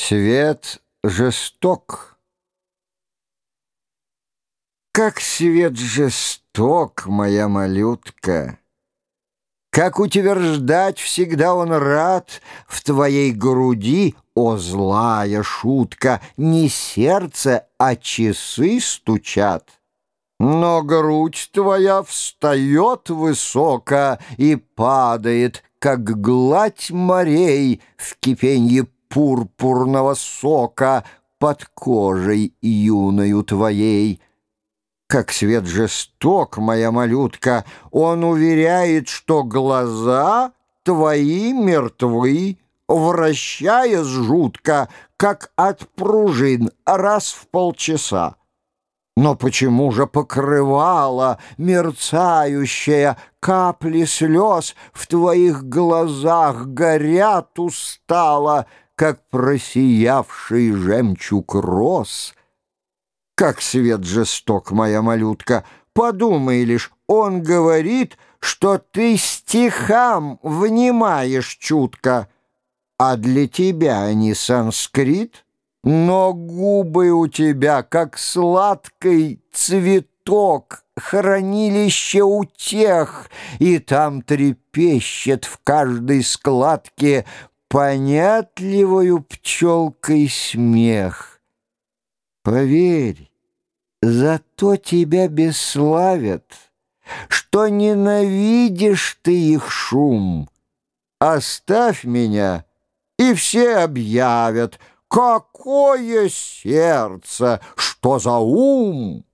Свет жесток. Как свет жесток, моя малютка! Как утверждать всегда он рад В твоей груди, о злая шутка, Не сердце, а часы стучат. Но грудь твоя встает высоко И падает, как гладь морей В кипенье пурпурного сока Под кожей юною твоей. Как свет жесток, моя малютка, Он уверяет, что глаза твои мертвы, Вращаясь жутко, как от пружин, раз в полчаса. Но почему же покрывала мерцающая капли слез В твоих глазах горят устало, как просиявший жемчуг роз. Как свет жесток, моя малютка, подумай лишь, он говорит, что ты стихам внимаешь чутко, а для тебя они санскрит, но губы у тебя, как сладкий цветок, хранилище утех, и там трепещет в каждой складке понятливою пчелкой смех. Поверь, зато тебя бесславят, что ненавидишь ты их шум. Оставь меня, и все объявят, какое сердце, что за ум.